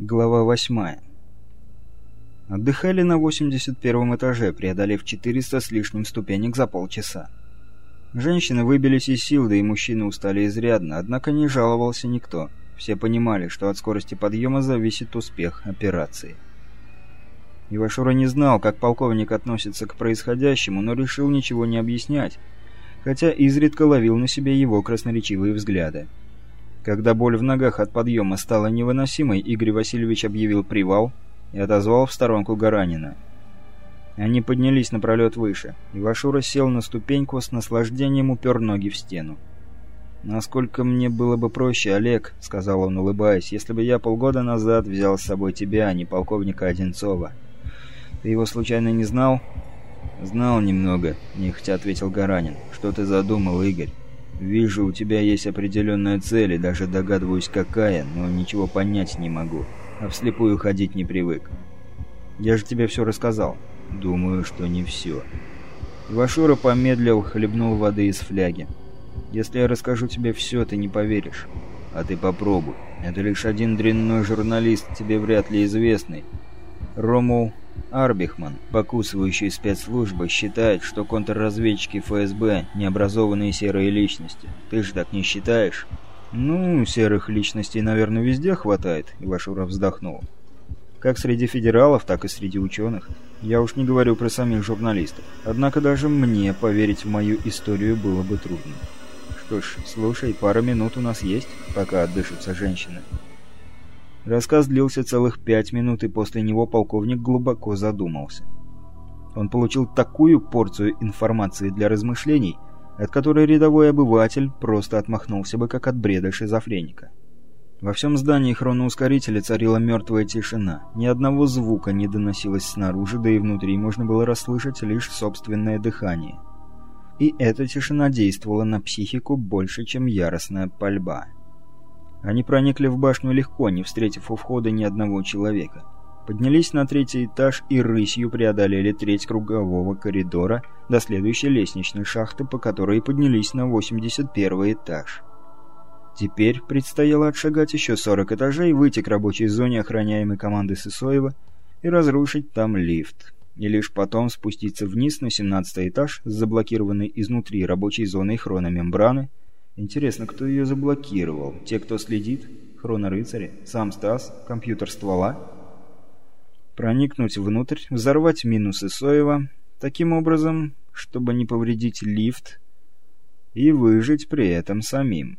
Глава восьмая. Отдыхали на 81 этаже, преодолев 400 с лишним ступенек за полчаса. Женщины выбились из сил, да и мужчины устали изрядно, однако не жаловался никто. Все понимали, что от скорости подъема зависит успех операции. Ивашура не знал, как полковник относится к происходящему, но решил ничего не объяснять, хотя изредка ловил на себе его красноречивые взгляды. Когда боль в ногах от подъема стала невыносимой, Игорь Васильевич объявил привал и отозвал в сторонку Гаранина. Они поднялись напролет выше, и Вашура сел на ступеньку с наслаждением упер ноги в стену. «Насколько мне было бы проще, Олег», — сказал он, улыбаясь, — «если бы я полгода назад взял с собой тебя, а не полковника Одинцова. Ты его случайно не знал?» «Знал немного», — нехотя ответил Гаранин. «Что ты задумал, Игорь?» «Вижу, у тебя есть определенная цель, и даже догадываюсь, какая, но ничего понять не могу. А вслепую ходить не привык. Я же тебе все рассказал». «Думаю, что не все». Ивашура помедлил, хлебнул воды из фляги. «Если я расскажу тебе все, ты не поверишь. А ты попробуй. Это лишь один дрянной журналист, тебе вряд ли известный. Ромул Арбихман, покусывающий спецслужбы, считает, что контрразведчики ФСБ – необразованные серые личности. Ты же так не считаешь? Ну, серых личностей, наверное, везде хватает, Ивашура вздохнул. Как среди федералов, так и среди ученых. Я уж не говорю про самих журналистов. Однако даже мне поверить в мою историю было бы трудно. Что ж, слушай, пара минут у нас есть, пока отдышатся женщины. Рассказ длился целых пять минут, и после него полковник глубоко задумался. Он получил такую порцию информации для размышлений, от которой рядовой обыватель просто отмахнулся бы, как от бреда шизофреника. Во всем здании хроноускорителя царила мертвая тишина. Ни одного звука не доносилось снаружи, да и внутри можно было расслышать лишь собственное дыхание. И эта тишина действовала на психику больше, чем яростная пальба. Они проникли в башню легко, не встретив у входа ни одного человека. Поднялись на третий этаж и рысью преодолели треть кругового коридора до следующей лестничной шахты, по которой поднялись на 81 этаж. Теперь предстояло отшагать еще 40 этажей, выйти к рабочей зоне охраняемой команды Сысоева и разрушить там лифт. И лишь потом спуститься вниз на 17 этаж с заблокированной изнутри рабочей зоной хрономембраны Интересно, кто ее заблокировал? Те, кто следит? Хронорыцари? Сам Стас? Компьютер ствола? Проникнуть внутрь, взорвать минусы Соева, таким образом, чтобы не повредить лифт и выжить при этом самим.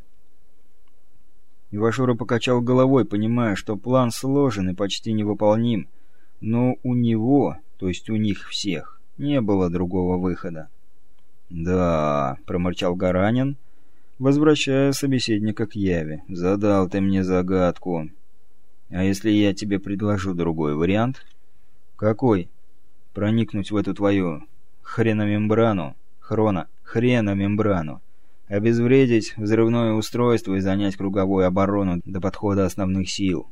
Ивашура покачал головой, понимая, что план сложен и почти невыполним, но у него, то есть у них всех, не было другого выхода. «Да», — проморчал Гаранин, — возвращая собеседника к Яве. «Задал ты мне загадку. А если я тебе предложу другой вариант?» «Какой?» «Проникнуть в эту твою хреномембрану, хрона, хреномембрану, обезвредить взрывное устройство и занять круговую оборону до подхода основных сил».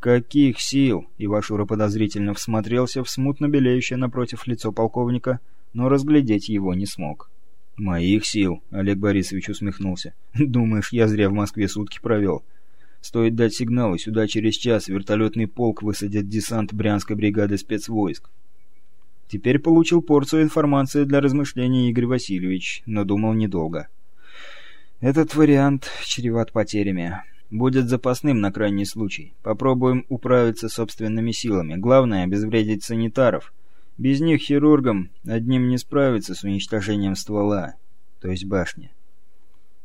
«Каких сил?» — Ивашура подозрительно всмотрелся в смутно белеющее напротив лицо полковника, но разглядеть его не смог. «Моих сил», — Олег Борисович усмехнулся. «Думаешь, я зря в Москве сутки провел? Стоит дать сигнал, и сюда через час вертолетный полк высадит десант Брянской бригады спецвойск». Теперь получил порцию информации для размышлений Игорь Васильевич, но думал недолго. «Этот вариант чреват потерями. Будет запасным на крайний случай. Попробуем управиться собственными силами. Главное — обезвредить санитаров» Без них хирургам одним не справиться с уничтожением ствола, то есть башни.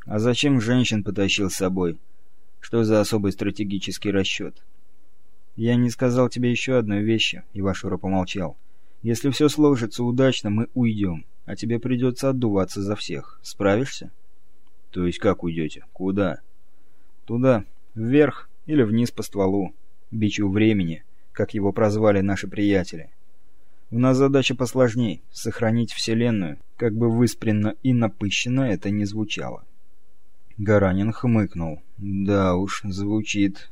А зачем женщин потащил с собой? Что за особый стратегический расчет? Я не сказал тебе еще одной вещи, Ивашура помолчал. Если все сложится удачно, мы уйдем, а тебе придется отдуваться за всех. Справишься? То есть как уйдете? Куда? Туда, вверх или вниз по стволу, бичу времени, как его прозвали наши приятели. У нас задача посложней — сохранить Вселенную, как бы выспренно и напыщенно это ни звучало. Гаранин хмыкнул. Да уж, звучит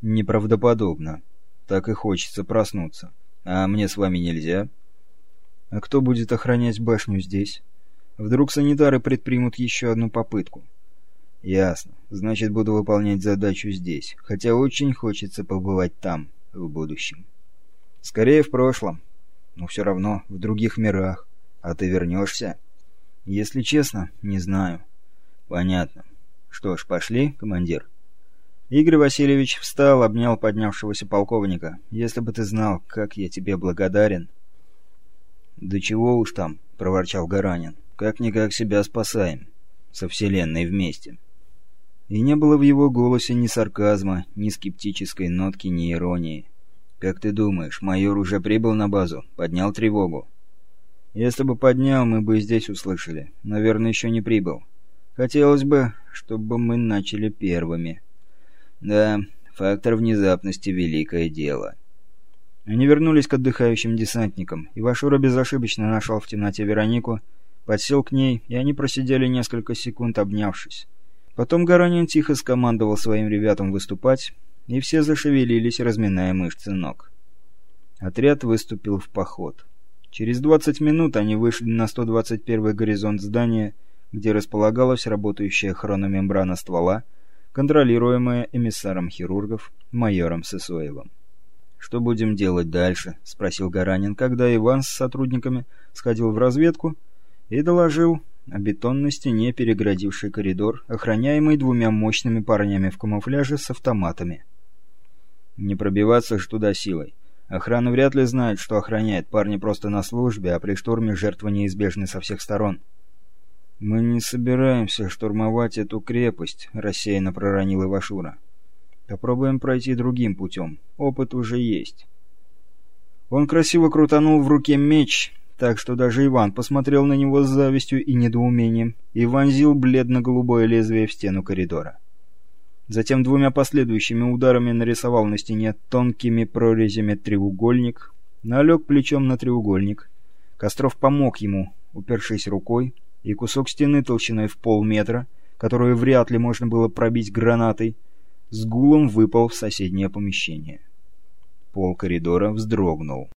неправдоподобно. Так и хочется проснуться. А мне с вами нельзя? А кто будет охранять башню здесь? Вдруг санитары предпримут еще одну попытку? Ясно. Значит, буду выполнять задачу здесь, хотя очень хочется побывать там, в будущем. Скорее в прошлом, но все равно в других мирах. А ты вернешься? Если честно, не знаю. Понятно. Что ж, пошли, командир. Игорь Васильевич встал, обнял поднявшегося полковника. «Если бы ты знал, как я тебе благодарен...» «Да чего уж там», — проворчал Гаранин. «Как-никак себя спасаем. Со Вселенной вместе». И не было в его голосе ни сарказма, ни скептической нотки, ни иронии. «Как ты думаешь, майор уже прибыл на базу? Поднял тревогу?» «Если бы поднял, мы бы здесь услышали. Наверное, еще не прибыл. Хотелось бы, чтобы мы начали первыми». «Да, фактор внезапности — великое дело». Они вернулись к отдыхающим десантникам, и Вашура безошибочно нашел в темноте Веронику, подсел к ней, и они просидели несколько секунд, обнявшись. Потом Гаранин тихо скомандовал своим ребятам выступать, и все зашевелились, разминая мышцы ног. Отряд выступил в поход. Через 20 минут они вышли на 121 горизонт здания, где располагалась работающая хрономембрана ствола, контролируемая эмиссаром хирургов майором Сысоевым. «Что будем делать дальше?» — спросил Гаранин, когда Иван с сотрудниками сходил в разведку и доложил о бетонной стене, переградившей коридор, охраняемый двумя мощными парнями в камуфляже с автоматами. Не пробиваться ж туда силой. Охрана вряд ли знает, что охраняет. Парни просто на службе, а при штурме жертва неизбежны со всех сторон. «Мы не собираемся штурмовать эту крепость», — рассеянно проронил Ивашура. «Попробуем пройти другим путем. Опыт уже есть». Он красиво крутанул в руке меч, так что даже Иван посмотрел на него с завистью и недоумением и вонзил бледно-голубое лезвие в стену коридора. Затем двумя последующими ударами нарисовал на стене тонкими прорезями треугольник, налег плечом на треугольник. Костров помог ему, упершись рукой, и кусок стены толщиной в полметра, которую вряд ли можно было пробить гранатой, с гулом выпал в соседнее помещение. Пол коридора вздрогнул.